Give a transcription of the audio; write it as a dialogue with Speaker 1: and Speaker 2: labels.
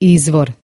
Speaker 1: Izvor.